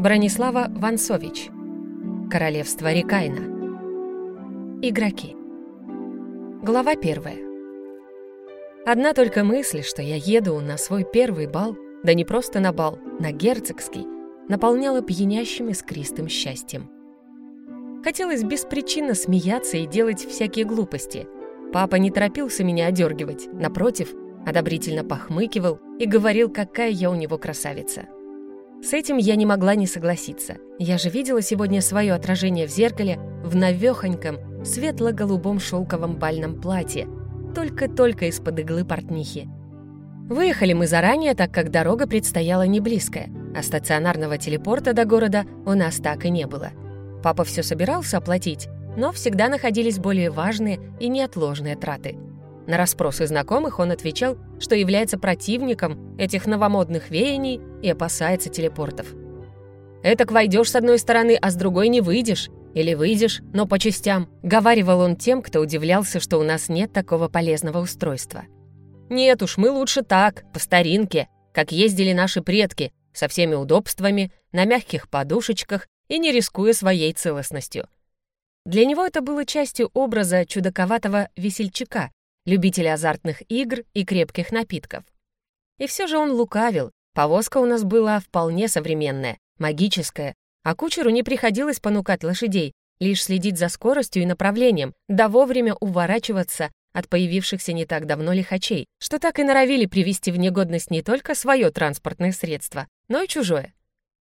Бронислава Вансович. Королевство Рикайна. Игроки. Глава первая. Одна только мысль, что я еду на свой первый бал, да не просто на бал, на герцогский, наполняла пьянящим искристым счастьем. Хотелось беспричинно смеяться и делать всякие глупости. Папа не торопился меня одергивать, напротив, одобрительно похмыкивал и говорил, какая я у него красавица. С этим я не могла не согласиться. Я же видела сегодня свое отражение в зеркале в навехоньком, светло-голубом шелковом бальном платье, только-только из-под иглы портнихи. Выехали мы заранее, так как дорога предстояла не близкая, а стационарного телепорта до города у нас так и не было. Папа все собирался оплатить, но всегда находились более важные и неотложные траты — на расспросы знакомых он отвечал, что является противником этих новомодных веяний и опасается телепортов. «Этак войдешь с одной стороны, а с другой не выйдешь. Или выйдешь, но по частям», — говаривал он тем, кто удивлялся, что у нас нет такого полезного устройства. «Нет уж, мы лучше так, по старинке, как ездили наши предки, со всеми удобствами, на мягких подушечках и не рискуя своей целостностью». Для него это было частью образа чудаковатого весельчака, любителя азартных игр и крепких напитков. И все же он лукавил, повозка у нас была вполне современная, магическая, а кучеру не приходилось понукать лошадей, лишь следить за скоростью и направлением, да вовремя уворачиваться от появившихся не так давно лихачей, что так и норовили привести в негодность не только свое транспортное средство, но и чужое.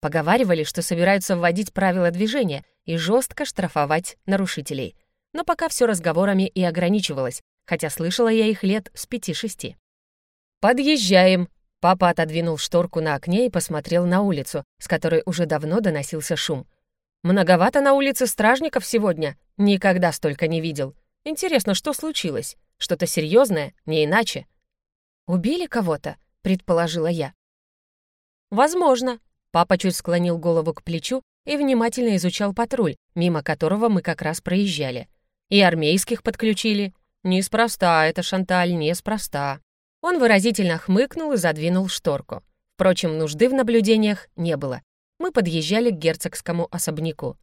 Поговаривали, что собираются вводить правила движения и жестко штрафовать нарушителей. Но пока все разговорами и ограничивалось, хотя слышала я их лет с пяти-шести. «Подъезжаем!» Папа отодвинул шторку на окне и посмотрел на улицу, с которой уже давно доносился шум. «Многовато на улице стражников сегодня. Никогда столько не видел. Интересно, что случилось? Что-то серьезное, не иначе?» «Убили кого-то?» — предположила я. «Возможно». Папа чуть склонил голову к плечу и внимательно изучал патруль, мимо которого мы как раз проезжали. И армейских подключили, «Неспроста, это Шанталь, неспроста». Он выразительно хмыкнул и задвинул шторку. Впрочем, нужды в наблюдениях не было. Мы подъезжали к герцогскому особняку.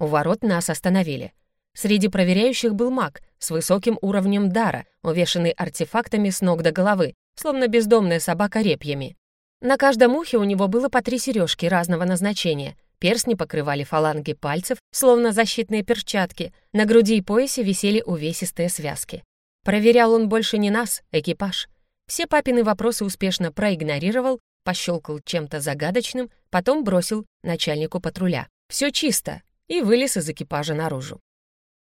У ворот нас остановили. Среди проверяющих был маг с высоким уровнем дара, увешанный артефактами с ног до головы, словно бездомная собака репьями. На каждом ухе у него было по три сережки разного назначения — Перстни покрывали фаланги пальцев, словно защитные перчатки. На груди и поясе висели увесистые связки. Проверял он больше не нас, экипаж. Все папины вопросы успешно проигнорировал, пощелкал чем-то загадочным, потом бросил начальнику патруля. «Все чисто!» и вылез из экипажа наружу.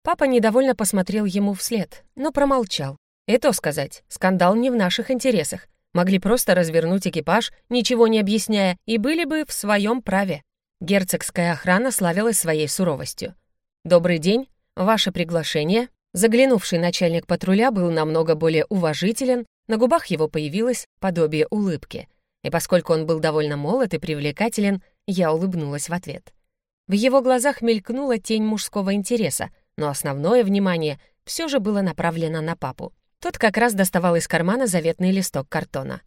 Папа недовольно посмотрел ему вслед, но промолчал. И то сказать, скандал не в наших интересах. Могли просто развернуть экипаж, ничего не объясняя, и были бы в своем праве. Герцогская охрана славилась своей суровостью. «Добрый день, ваше приглашение». Заглянувший начальник патруля был намного более уважителен, на губах его появилось подобие улыбки. И поскольку он был довольно молод и привлекателен, я улыбнулась в ответ. В его глазах мелькнула тень мужского интереса, но основное внимание все же было направлено на папу. Тот как раз доставал из кармана заветный листок картона.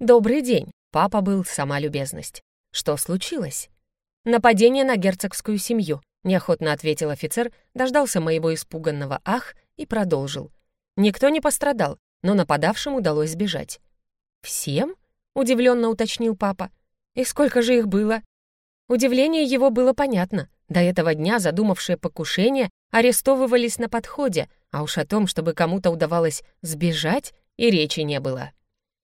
«Добрый день», — папа был сама любезность. «Что случилось?» «Нападение на герцогскую семью», — неохотно ответил офицер, дождался моего испуганного «ах» и продолжил. Никто не пострадал, но нападавшим удалось сбежать. «Всем?» — удивленно уточнил папа. «И сколько же их было?» Удивление его было понятно. До этого дня задумавшие покушение арестовывались на подходе, а уж о том, чтобы кому-то удавалось сбежать, и речи не было.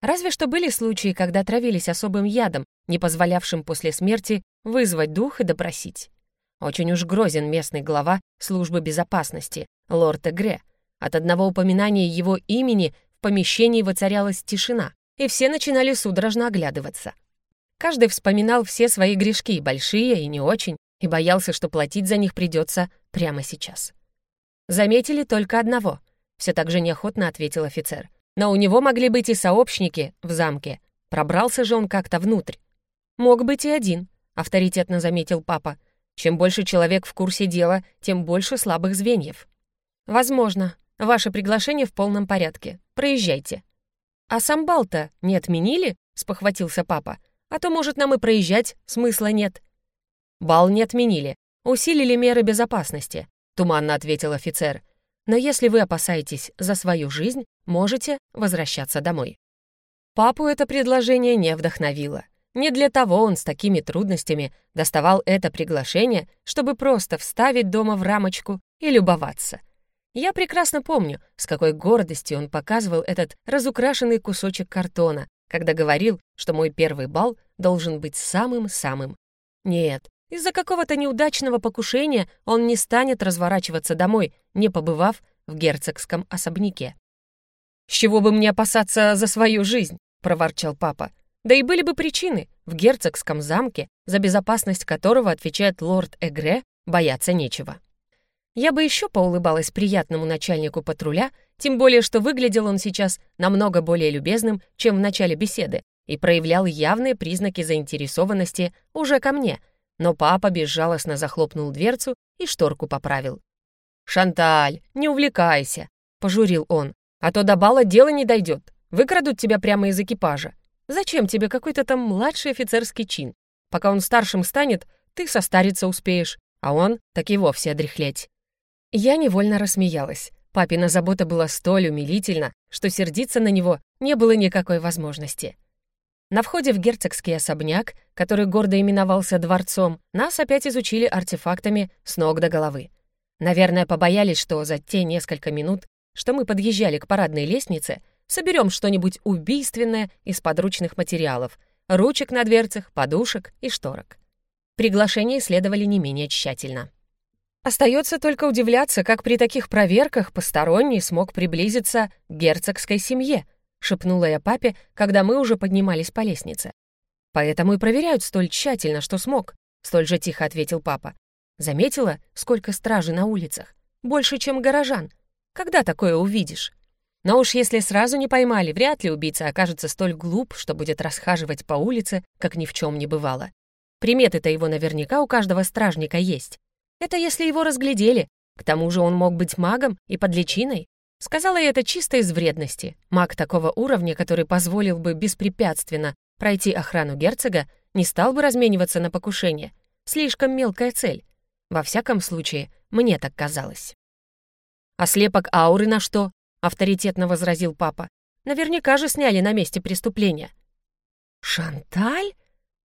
Разве что были случаи, когда травились особым ядом, не позволявшим после смерти вызвать дух и допросить. Очень уж грозен местный глава службы безопасности, лорд Эгре. От одного упоминания его имени в помещении воцарялась тишина, и все начинали судорожно оглядываться. Каждый вспоминал все свои грешки, большие и не очень, и боялся, что платить за них придется прямо сейчас. Заметили только одного, все так же неохотно ответил офицер. Но у него могли быть и сообщники в замке. Пробрался же он как-то внутрь. «Мог быть и один», — авторитетно заметил папа. «Чем больше человек в курсе дела, тем больше слабых звеньев». «Возможно. Ваше приглашение в полном порядке. Проезжайте». «А сам бал-то не отменили?» — спохватился папа. «А то, может, нам и проезжать смысла нет». Бал не отменили, усилили меры безопасности», — туманно ответил офицер. «Но если вы опасаетесь за свою жизнь, можете возвращаться домой». Папу это предложение не вдохновило. Не для того он с такими трудностями доставал это приглашение, чтобы просто вставить дома в рамочку и любоваться. Я прекрасно помню, с какой гордостью он показывал этот разукрашенный кусочек картона, когда говорил, что мой первый бал должен быть самым-самым. Нет, из-за какого-то неудачного покушения он не станет разворачиваться домой, не побывав в герцогском особняке. «С чего бы мне опасаться за свою жизнь?» — проворчал папа. Да и были бы причины. В герцогском замке, за безопасность которого отвечает лорд Эгре, бояться нечего. Я бы еще поулыбалась приятному начальнику патруля, тем более что выглядел он сейчас намного более любезным, чем в начале беседы, и проявлял явные признаки заинтересованности уже ко мне, но папа безжалостно захлопнул дверцу и шторку поправил. «Шанталь, не увлекайся», — пожурил он, «а то до бала дело не дойдет, выкрадут тебя прямо из экипажа. Зачем тебе какой-то там младший офицерский чин? Пока он старшим станет, ты состариться успеешь, а он так и вовсе одряхлеть». Я невольно рассмеялась. Папина забота была столь умилительна, что сердиться на него не было никакой возможности. На входе в герцогский особняк, который гордо именовался дворцом, нас опять изучили артефактами с ног до головы. Наверное, побоялись, что за те несколько минут, что мы подъезжали к парадной лестнице, Соберем что-нибудь убийственное из подручных материалов, ручек на дверцах, подушек и шторок. Приглашения исследовали не менее тщательно. Остается только удивляться, как при таких проверках посторонний смог приблизиться к герцогской семье, шепнула я папе, когда мы уже поднимались по лестнице. Поэтому и проверяют столь тщательно, что смог, столь же тихо ответил папа. Заметила, сколько стражи на улицах? Больше, чем горожан. Когда такое увидишь? Но уж если сразу не поймали, вряд ли убийца окажется столь глуп, что будет расхаживать по улице, как ни в чем не бывало. Приметы-то его наверняка у каждого стражника есть. Это если его разглядели. К тому же он мог быть магом и под личиной. Сказала я это чисто из вредности. Маг такого уровня, который позволил бы беспрепятственно пройти охрану герцога, не стал бы размениваться на покушение. Слишком мелкая цель. Во всяком случае, мне так казалось. А слепок ауры на что? авторитетно возразил папа. Наверняка же сняли на месте преступления. Шанталь?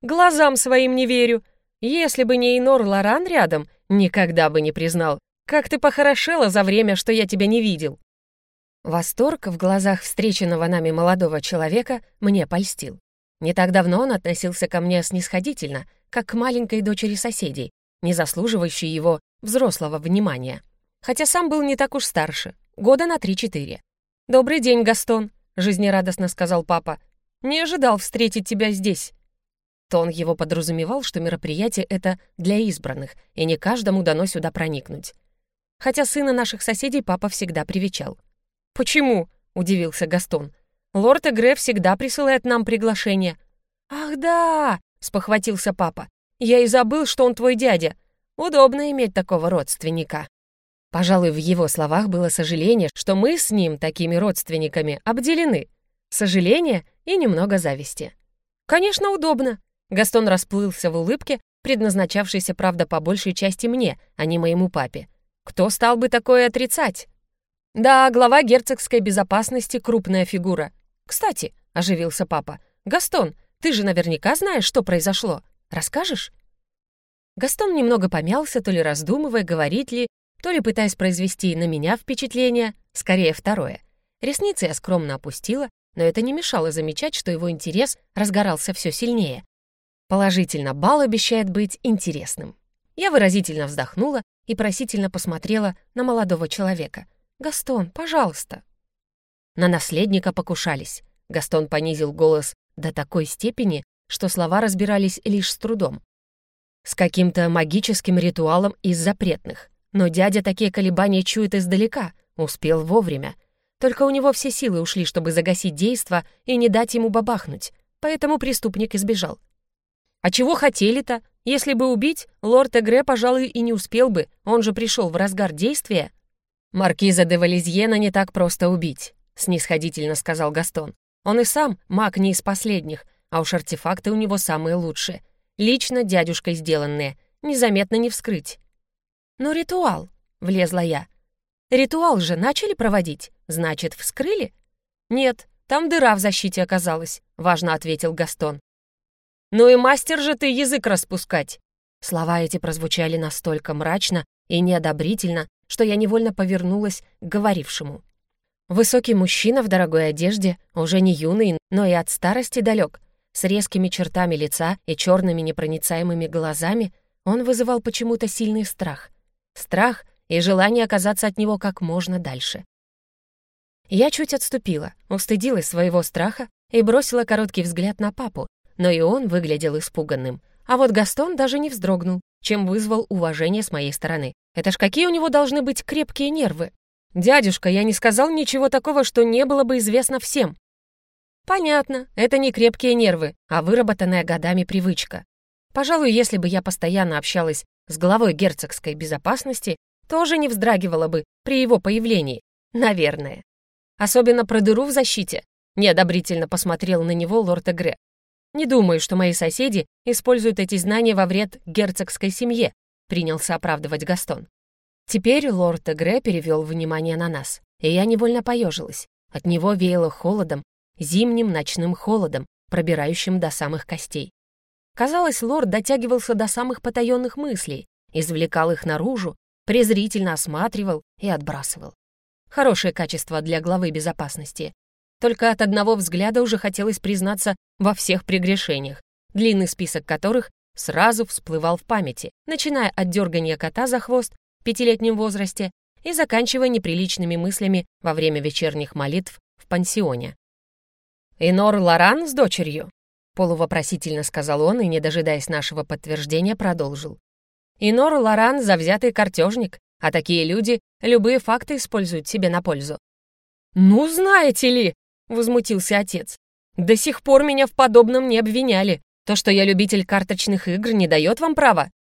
Глазам своим не верю. Если бы не Инор Лоран рядом, никогда бы не признал. Как ты похорошела за время, что я тебя не видел. Восторг в глазах встреченного нами молодого человека мне польстил. Не так давно он относился ко мне снисходительно, как к маленькой дочери соседей, не заслуживающей его взрослого внимания. Хотя сам был не так уж старше, Года на три-четыре. «Добрый день, Гастон», — жизнерадостно сказал папа. «Не ожидал встретить тебя здесь». Тон его подразумевал, что мероприятие это для избранных, и не каждому дано сюда проникнуть. Хотя сына наших соседей папа всегда привечал. «Почему?» — удивился Гастон. «Лорд Эгре всегда присылает нам приглашение». «Ах да!» — спохватился папа. «Я и забыл, что он твой дядя. Удобно иметь такого родственника». Пожалуй, в его словах было сожаление, что мы с ним, такими родственниками, обделены. Сожаление и немного зависти. «Конечно, удобно!» Гастон расплылся в улыбке, предназначавшейся, правда, по большей части мне, а не моему папе. Кто стал бы такое отрицать? Да, глава герцогской безопасности — крупная фигура. Кстати, — оживился папа, — Гастон, ты же наверняка знаешь, что произошло. Расскажешь? Гастон немного помялся, то ли раздумывая, говорить ли, то ли пытаясь произвести на меня впечатление, скорее второе. Ресницы я скромно опустила, но это не мешало замечать, что его интерес разгорался все сильнее. Положительно, бал обещает быть интересным. Я выразительно вздохнула и просительно посмотрела на молодого человека. «Гастон, пожалуйста». На наследника покушались. Гастон понизил голос до такой степени, что слова разбирались лишь с трудом. С каким-то магическим ритуалом из запретных. Но дядя такие колебания чует издалека, успел вовремя. Только у него все силы ушли, чтобы загасить действо и не дать ему бабахнуть, поэтому преступник избежал. А чего хотели-то? Если бы убить, лорд Эгре, пожалуй, и не успел бы, он же пришел в разгар действия. «Маркиза де Валезьена не так просто убить», — снисходительно сказал Гастон. «Он и сам маг не из последних, а уж артефакты у него самые лучшие. Лично дядюшкой сделанные. незаметно не вскрыть. «Но ритуал», — влезла я. «Ритуал же начали проводить, значит, вскрыли?» «Нет, там дыра в защите оказалась», — важно ответил Гастон. «Ну и мастер же ты язык распускать!» Слова эти прозвучали настолько мрачно и неодобрительно, что я невольно повернулась к говорившему. Высокий мужчина в дорогой одежде, уже не юный, но и от старости далек, с резкими чертами лица и черными непроницаемыми глазами, он вызывал почему-то сильный страх. Страх и желание оказаться от него как можно дальше. Я чуть отступила, устыдилась своего страха и бросила короткий взгляд на папу, но и он выглядел испуганным. А вот Гастон даже не вздрогнул, чем вызвал уважение с моей стороны. Это ж какие у него должны быть крепкие нервы. «Дядюшка, я не сказал ничего такого, что не было бы известно всем». «Понятно, это не крепкие нервы, а выработанная годами привычка. Пожалуй, если бы я постоянно общалась с главой герцогской безопасности, тоже не вздрагивала бы при его появлении. Наверное. Особенно про дыру в защите. Неодобрительно посмотрел на него лорд Эгре. Не думаю, что мои соседи используют эти знания во вред герцогской семье, принялся оправдывать Гастон. Теперь лорд Эгре перевел внимание на нас, и я невольно поежилась. От него веяло холодом, зимним ночным холодом, пробирающим до самых костей. Казалось, лорд дотягивался до самых потаенных мыслей, извлекал их наружу, презрительно осматривал и отбрасывал. Хорошее качество для главы безопасности. Только от одного взгляда уже хотелось признаться во всех прегрешениях, длинный список которых сразу всплывал в памяти, начиная от дергания кота за хвост в пятилетнем возрасте и заканчивая неприличными мыслями во время вечерних молитв в пансионе. «Инор Лоран с дочерью?» — полувопросительно сказал он и, не дожидаясь нашего подтверждения, продолжил. «Инор Лоран — завзятый картежник, а такие люди любые факты используют себе на пользу». «Ну, знаете ли!» — возмутился отец. «До сих пор меня в подобном не обвиняли. То, что я любитель карточных игр, не дает вам права?»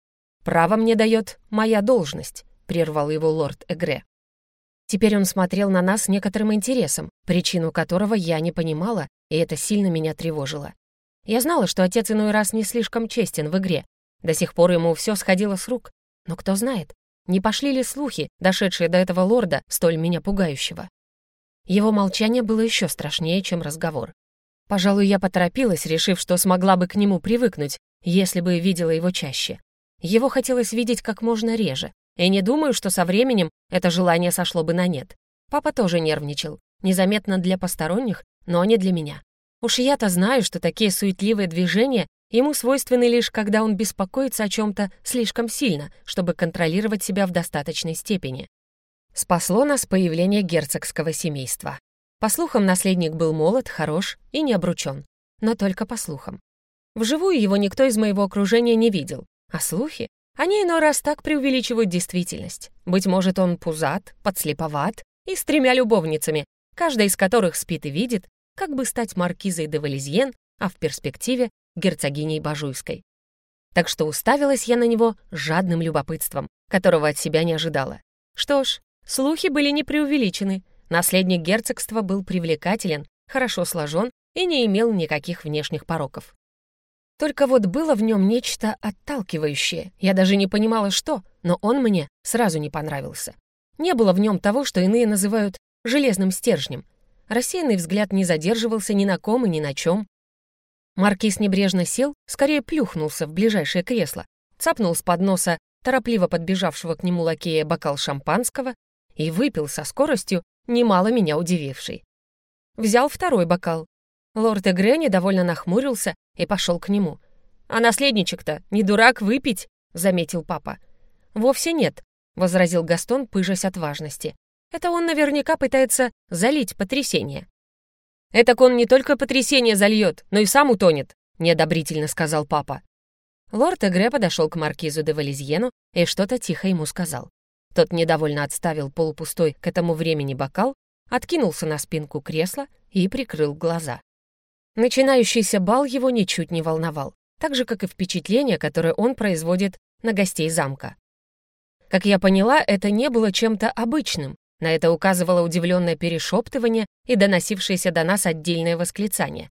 «Право мне дает моя должность», — прервал его лорд Эгре. Теперь он смотрел на нас с некоторым интересом, причину которого я не понимала, и это сильно меня тревожило. Я знала, что отец иной раз не слишком честен в игре. До сих пор ему все сходило с рук. Но кто знает, не пошли ли слухи, дошедшие до этого лорда, столь меня пугающего? Его молчание было еще страшнее, чем разговор. Пожалуй, я поторопилась, решив, что смогла бы к нему привыкнуть, если бы видела его чаще. Его хотелось видеть как можно реже, и не думаю, что со временем это желание сошло бы на нет. Папа тоже нервничал, незаметно для посторонних, но не для меня. Уж я-то знаю, что такие суетливые движения ему свойственны лишь, когда он беспокоится о чем-то слишком сильно, чтобы контролировать себя в достаточной степени. Спасло нас появление герцогского семейства. По слухам, наследник был молод, хорош и не обручен. Но только по слухам. Вживую его никто из моего окружения не видел. А слухи? Они иной раз так преувеличивают действительность. Быть может, он пузат, подслеповат и с тремя любовницами, каждая из которых спит и видит, как бы стать маркизой де Валезьен, а в перспективе герцогиней Бажуйской. Так что уставилась я на него жадным любопытством, которого от себя не ожидала. Что ж, Слухи были не преувеличены. Наследник герцогства был привлекателен, хорошо сложен и не имел никаких внешних пороков. Только вот было в нем нечто отталкивающее. Я даже не понимала, что, но он мне сразу не понравился. Не было в нем того, что иные называют «железным стержнем». Рассеянный взгляд не задерживался ни на ком и ни на чем. Маркиз небрежно сел, скорее плюхнулся в ближайшее кресло, цапнул с подноса торопливо подбежавшего к нему лакея бокал шампанского и выпил со скоростью, немало меня удивившей. Взял второй бокал. Лорд Эгре недовольно нахмурился и пошел к нему. «А наследничек-то не дурак выпить?» — заметил папа. «Вовсе нет», — возразил Гастон, пыжась от важности. «Это он наверняка пытается залить потрясение». «Этак он не только потрясение зальет, но и сам утонет», — неодобрительно сказал папа. Лорд Эгре подошел к маркизу де Валезьену и что-то тихо ему сказал. Тот недовольно отставил полупустой к этому времени бокал, откинулся на спинку кресла и прикрыл глаза. Начинающийся бал его ничуть не волновал, так же, как и впечатление, которое он производит на гостей замка. Как я поняла, это не было чем-то обычным, на это указывало удивленное перешептывание и доносившееся до нас отдельное восклицание.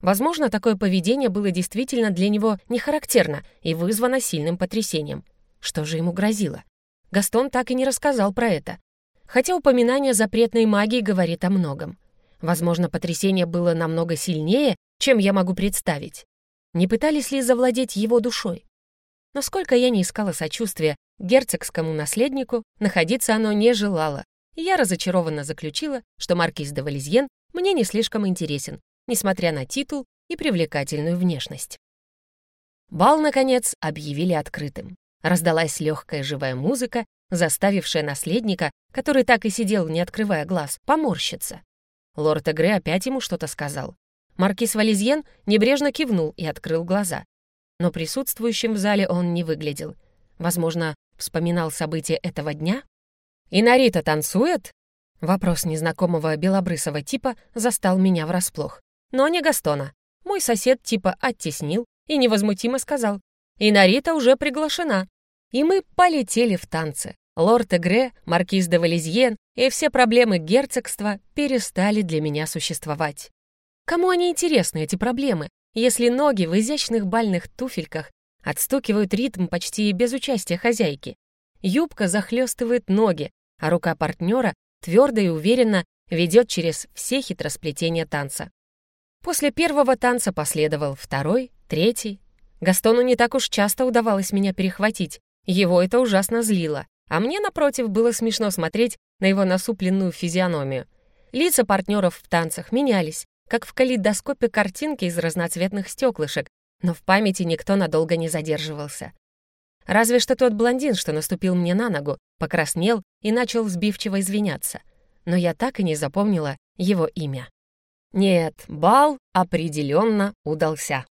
Возможно, такое поведение было действительно для него не характерно и вызвано сильным потрясением. Что же ему грозило? Гастон так и не рассказал про это. Хотя упоминание запретной магии говорит о многом. Возможно, потрясение было намного сильнее, чем я могу представить. Не пытались ли завладеть его душой? Но сколько я не искала сочувствия герцогскому наследнику, находиться оно не желало, и я разочарованно заключила, что маркиз де Валезьен мне не слишком интересен, несмотря на титул и привлекательную внешность. Бал, наконец, объявили открытым. Раздалась легкая живая музыка, заставившая наследника, который так и сидел, не открывая глаз, поморщиться. Лорд Эгре опять ему что-то сказал. Маркиз Валезьен небрежно кивнул и открыл глаза. Но присутствующим в зале он не выглядел. Возможно, вспоминал события этого дня? «И Нарита танцует?» Вопрос незнакомого белобрысого типа застал меня врасплох. Но не Гастона. Мой сосед типа оттеснил и невозмутимо сказал. «И Нарита уже приглашена». И мы полетели в танцы. Лорд Эгре, маркиз де Валезьен и все проблемы герцогства перестали для меня существовать. Кому они интересны, эти проблемы, если ноги в изящных бальных туфельках отстукивают ритм почти без участия хозяйки? Юбка захлестывает ноги, а рука партнера твердо и уверенно ведет через все хитросплетения танца. После первого танца последовал второй, третий. Гастону не так уж часто удавалось меня перехватить, его это ужасно злило, а мне, напротив, было смешно смотреть на его насупленную физиономию. Лица партнеров в танцах менялись, как в калейдоскопе картинки из разноцветных стеклышек, но в памяти никто надолго не задерживался. Разве что тот блондин, что наступил мне на ногу, покраснел и начал сбивчиво извиняться. Но я так и не запомнила его имя. Нет, бал определенно удался.